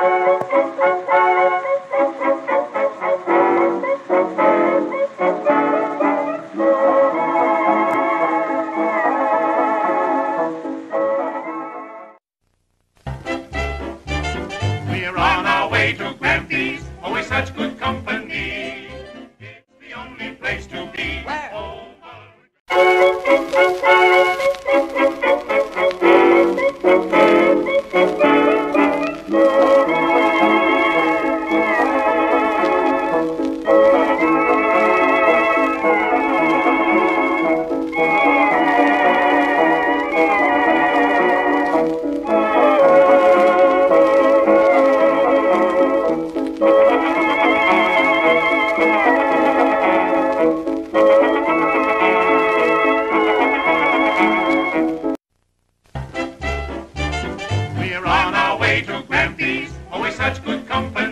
We're on our way to Grampy's, always such good company. We're on our way to Grampy's, always such good company.